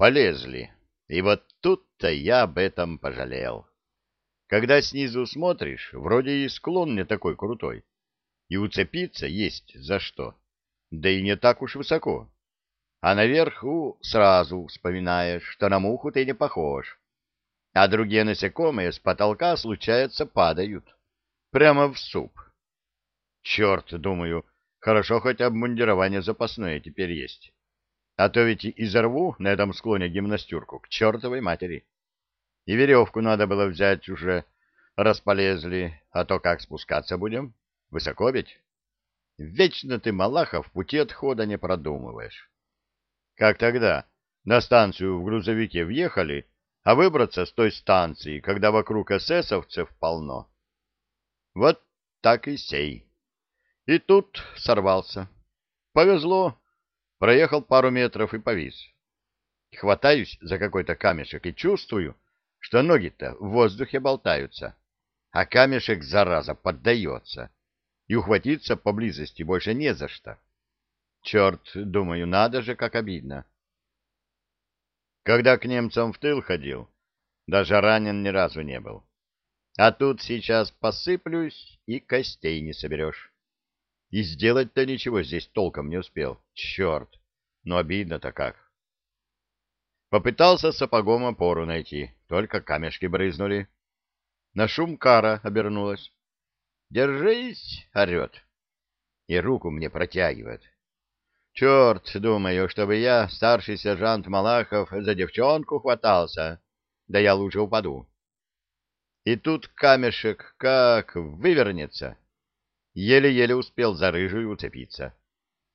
полезли. И вот тут-то я об этом пожалел. Когда снизу смотришь, вроде и склон не такой крутой, и уцепиться есть за что, да и не так уж высоко. А наверху сразу вспоминаешь, что на муху ты не похож, а другие насекомые с потолка, случается, падают. Прямо в суп. Черт, думаю, хорошо хоть обмундирование запасное теперь есть. А то ведь и изорву на этом склоне гимнастерку к чертовой матери. И веревку надо было взять уже, располезли, а то как спускаться будем? Высоко ведь? Вечно ты, Малахов, пути отхода не продумываешь. Как тогда? На станцию в грузовике въехали, а выбраться с той станции, когда вокруг эсэсовцев полно. Вот так и сей. И тут сорвался. Повезло. Проехал пару метров и повис. Хватаюсь за какой-то камешек и чувствую, что ноги-то в воздухе болтаются, а камешек, зараза, поддается, и ухватиться поблизости больше не за что. Черт, думаю, надо же, как обидно. Когда к немцам в тыл ходил, даже ранен ни разу не был. А тут сейчас посыплюсь, и костей не соберешь. И сделать-то ничего здесь толком не успел. Черт, но обидно-то как. Попытался сапогом опору найти, только камешки брызнули. На шум кара обернулась. «Держись!» — орет. И руку мне протягивает. Черт, думаю, чтобы я, старший сержант Малахов, за девчонку хватался. Да я лучше упаду. И тут камешек как вывернется. Еле-еле успел за рыжую уцепиться.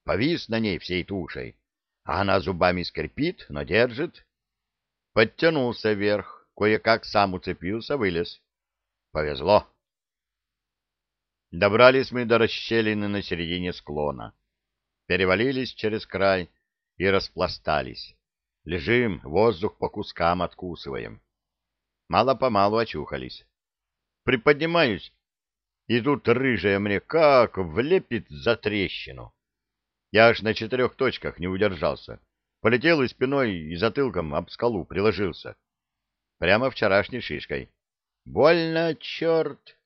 Повис на ней всей тушей, а она зубами скрипит, но держит. Подтянулся вверх, кое-как сам уцепился, вылез. Повезло. Добрались мы до расщелины на середине склона перевалились через край и распластались. Лежим, воздух по кускам откусываем. Мало-помалу очухались. Приподнимаюсь, и тут рыжая мне как влепит за трещину. Я аж на четырех точках не удержался. Полетел и спиной, и затылком об скалу приложился. Прямо вчерашней шишкой. Больно, черт!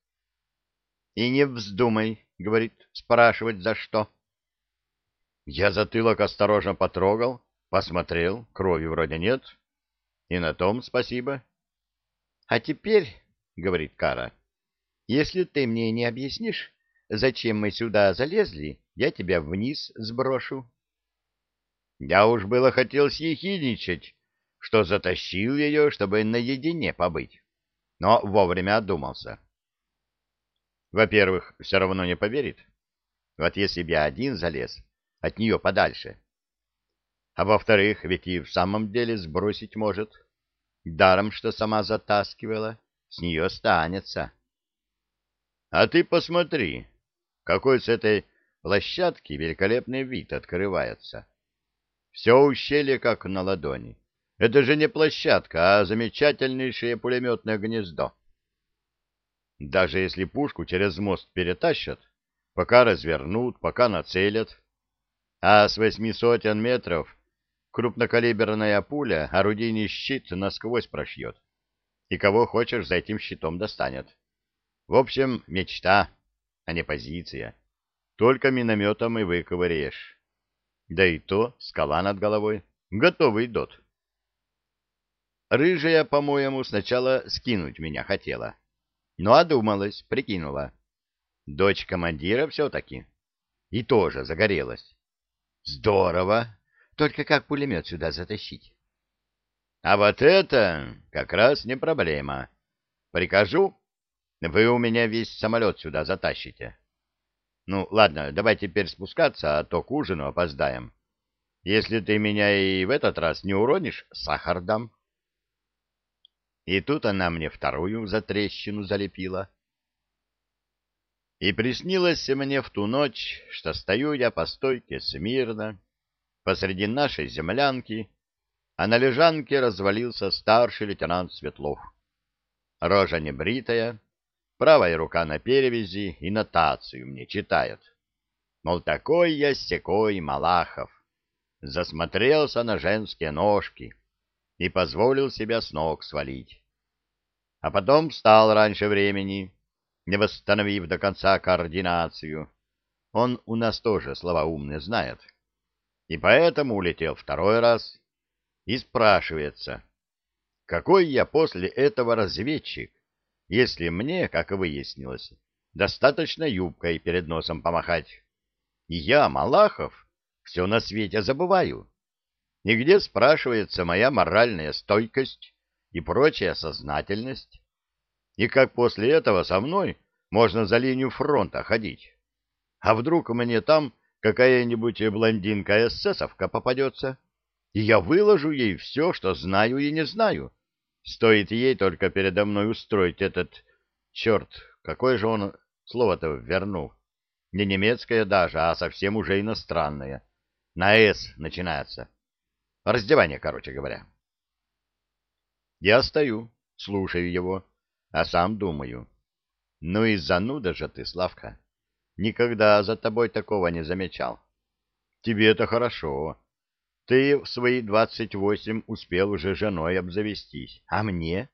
И не вздумай, — говорит, — спрашивать за что. Я затылок осторожно потрогал, посмотрел, крови вроде нет. И на том спасибо. — А теперь, — говорит Кара, — если ты мне не объяснишь, зачем мы сюда залезли, я тебя вниз сброшу. Я уж было хотел съехидничать, что затащил ее, чтобы наедине побыть, но вовремя одумался. Во-первых, все равно не поверит. Вот если бы я один залез, от нее подальше. А во-вторых, ведь и в самом деле сбросить может. Даром, что сама затаскивала, с нее останется. А ты посмотри, какой с этой площадки великолепный вид открывается. Все ущелье как на ладони. Это же не площадка, а замечательнейшее пулеметное гнездо. Даже если пушку через мост перетащат, пока развернут, пока нацелят, а с восьми сотен метров крупнокалиберная пуля орудийный щит насквозь прошьет, и кого хочешь за этим щитом достанет. В общем, мечта, а не позиция. Только минометом и выковыряешь. Да и то скала над головой. Готовый дот. Рыжая, по-моему, сначала скинуть меня хотела. Но одумалась, прикинула. Дочь командира все-таки. И тоже загорелась. Здорово. Только как пулемет сюда затащить? А вот это как раз не проблема. Прикажу, вы у меня весь самолет сюда затащите. Ну, ладно, давай теперь спускаться, а то к ужину опоздаем. Если ты меня и в этот раз не уронишь, сахар дам. И тут она мне вторую затрещину залепила. И приснилось мне в ту ночь, что стою я по стойке смирно посреди нашей землянки, а на лежанке развалился старший лейтенант Светлов. Рожа небритая, правая рука на перевязи и нотацию мне читает. Мол, такой я секой Малахов. Засмотрелся на женские ножки. и позволил себя с ног свалить. А потом встал раньше времени, не восстановив до конца координацию. Он у нас тоже слова умные знает. И поэтому улетел второй раз и спрашивается, какой я после этого разведчик, если мне, как выяснилось, достаточно юбкой перед носом помахать. И я, Малахов, все на свете забываю. И где, спрашивается, моя моральная стойкость и прочая сознательность? И как после этого со мной можно за линию фронта ходить? А вдруг мне там какая-нибудь блондинка-эсэсовка попадется, и я выложу ей все, что знаю и не знаю. Стоит ей только передо мной устроить этот... Черт, какое же он слово-то вернул? Не немецкое даже, а совсем уже иностранное. На «С» начинается. Раздевание, короче говоря. Я стою, слушаю его, а сам думаю. Ну и зануда же ты, Славка. Никогда за тобой такого не замечал. Тебе это хорошо. Ты в свои двадцать восемь успел уже женой обзавестись. А мне?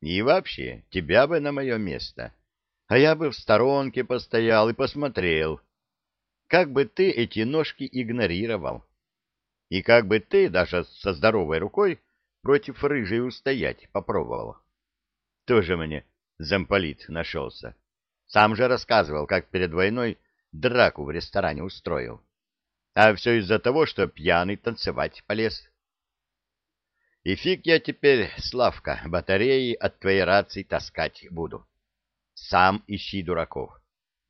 И вообще, тебя бы на мое место. А я бы в сторонке постоял и посмотрел. Как бы ты эти ножки игнорировал? И как бы ты даже со здоровой рукой против рыжей устоять попробовал? Тоже мне замполит нашелся. Сам же рассказывал, как перед войной драку в ресторане устроил. А все из-за того, что пьяный танцевать полез. И фиг я теперь, Славка, батареи от твоей рации таскать буду. Сам ищи дураков.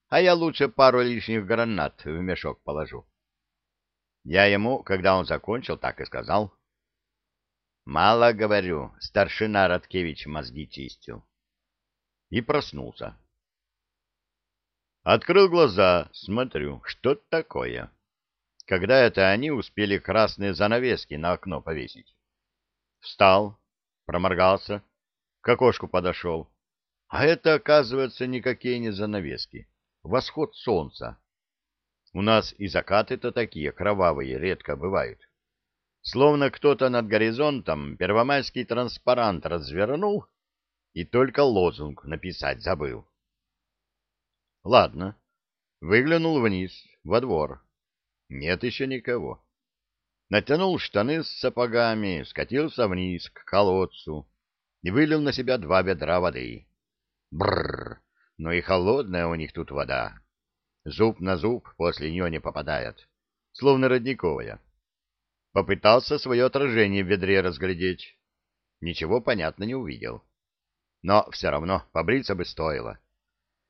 А я лучше пару лишних гранат в мешок положу. Я ему, когда он закончил, так и сказал. Мало говорю, старшина Радкевич мозги чистил. И проснулся. Открыл глаза, смотрю, что такое. Когда это они успели красные занавески на окно повесить? Встал, проморгался, к окошку подошел. А это, оказывается, никакие не занавески. Восход солнца. У нас и закаты-то такие кровавые редко бывают. Словно кто-то над горизонтом первомайский транспарант развернул и только лозунг написать забыл. Ладно. Выглянул вниз, во двор. Нет еще никого. Натянул штаны с сапогами, скатился вниз к колодцу и вылил на себя два ведра воды. Бррр, ну и холодная у них тут вода. Зуб на зуб после нее не попадает, словно родниковая. Попытался свое отражение в ведре разглядеть. Ничего, понятно, не увидел. Но все равно побриться бы стоило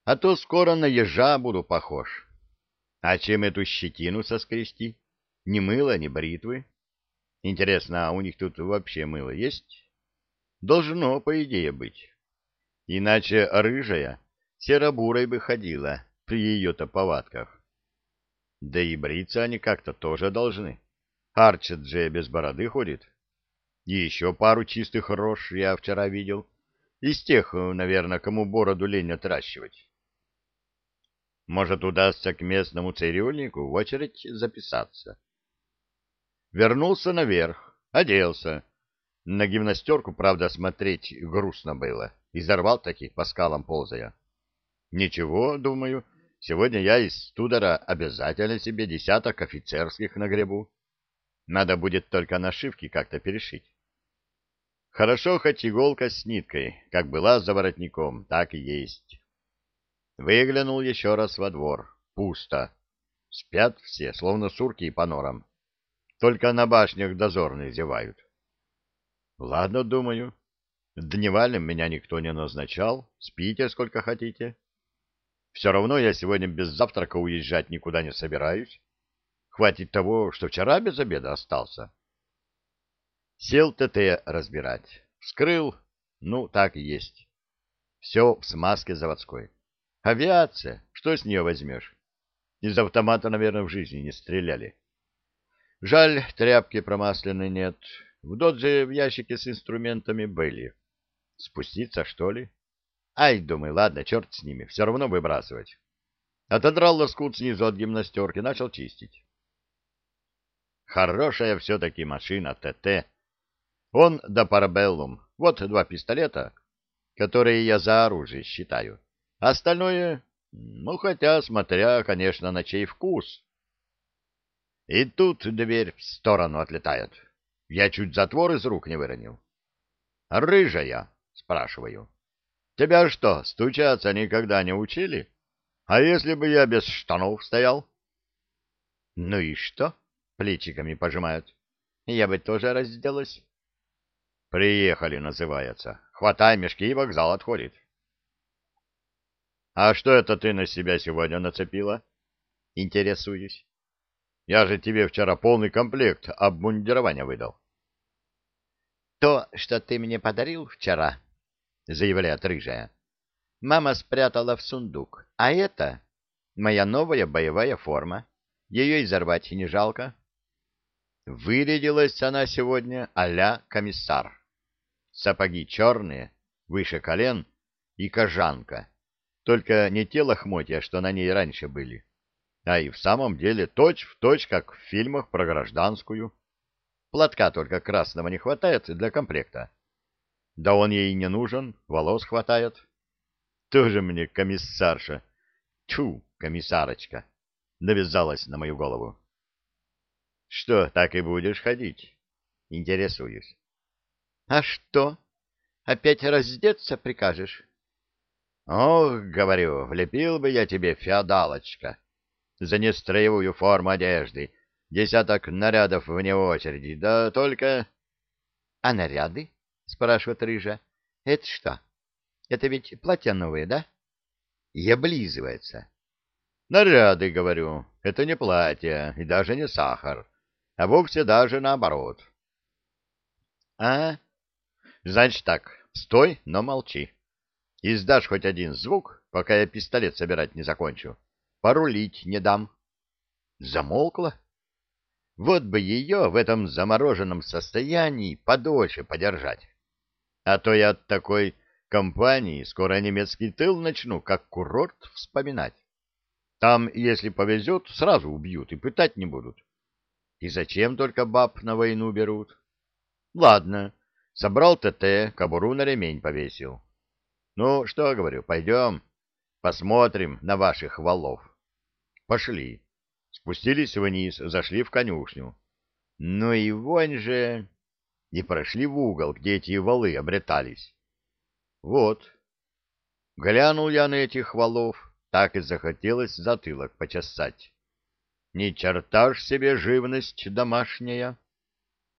а то скоро на ежа буду похож. А чем эту щетину соскрести? Ни мыла, ни бритвы. Интересно, а у них тут вообще мыло есть? Должно, по идее, быть. Иначе рыжая серобурой бы ходила при ее-то повадках. Да и бриться они как-то тоже должны. Арчет же без бороды ходит. И еще пару чистых рож я вчера видел. Из тех, наверное, кому бороду лень отращивать. Может, удастся к местному цирюльнику в очередь записаться. Вернулся наверх, оделся. На гимнастерку, правда, смотреть грустно было. Изорвал таки по скалам ползая. Ничего, думаю, сегодня я из Тудора обязательно себе десяток офицерских нагребу. Надо будет только нашивки как-то перешить. Хорошо, хоть иголка с ниткой, как была за воротником, так и есть. Выглянул еще раз во двор. Пусто. Спят все, словно сурки по норам. Только на башнях дозорные зевают. Ладно, думаю. Дневальным меня никто не назначал. Спите сколько хотите. Все равно я сегодня без завтрака уезжать никуда не собираюсь. Хватит того, что вчера без обеда остался. Сел ТТ разбирать. Вскрыл. Ну, так и есть. Все в смазке заводской. Авиация. Что с нее возьмешь? Из автомата, наверное, в жизни не стреляли. Жаль, тряпки промасленной нет. В додже в ящике с инструментами были. Спуститься, что ли? Ай, думаю, ладно, черт с ними, все равно выбрасывать. Отодрал лоскут снизу от гимнастерки, начал чистить. Хорошая все-таки машина ТТ. Он да парабеллум. Вот два пистолета, которые я за оружие считаю. Остальное, ну, хотя, смотря, конечно, на чей вкус. И тут дверь в сторону отлетает. Я чуть затвор из рук не выронил. «Рыжая?» — спрашиваю. «Тебя что, стучаться никогда не учили? А если бы я без штанов стоял?» «Ну и что?» — плечиками пожимают. «Я бы тоже разделась». «Приехали» называется. Хватай мешки, и вокзал отходит. «А что это ты на себя сегодня нацепила?» «Интересуюсь». «Я же тебе вчера полный комплект обмундирования выдал». «То, что ты мне подарил вчера», — заявляет рыжая, — «мама спрятала в сундук, а это моя новая боевая форма. Ее изорвать не жалко». Вырядилась она сегодня а комиссар. Сапоги черные, выше колен и кожанка. Только не те лохмотья, что на ней раньше были, а и в самом деле точь-в-точь, точь, как в фильмах про гражданскую. Платка только красного не хватает для комплекта. Да он ей не нужен, волос хватает. Тоже мне комиссарша. Тьфу, комиссарочка. Навязалась на мою голову. Что, так и будешь ходить? Интересуюсь. А что? Опять раздеться прикажешь? Ох, говорю, влепил бы я тебе, феодалочка, за нестроевую форму одежды, десяток нарядов вне очереди, да только... — А наряды? — спрашивает Рыжа. — Это что? Это ведь платья новые, да? И облизывается. — Наряды, говорю, это не платье и даже не сахар, а вовсе даже наоборот. — А? Значит так, стой, но молчи. Издашь хоть один звук, пока я пистолет собирать не закончу. Порулить не дам. Замолкла? Вот бы ее в этом замороженном состоянии подольше подержать. А то я от такой компании скоро немецкий тыл начну, как курорт, вспоминать. Там, если повезет, сразу убьют и пытать не будут. И зачем только баб на войну берут? Ладно, собрал ТТ, кобуру на ремень повесил. Ну, что, говорю, пойдем, посмотрим на ваших валов. Пошли. Спустились вниз, зашли в конюшню. Ну и вонь же... И прошли в угол, где эти валы обретались. Вот. Глянул я на этих валов, так и захотелось затылок почесать. Ни черта ж себе живность домашняя.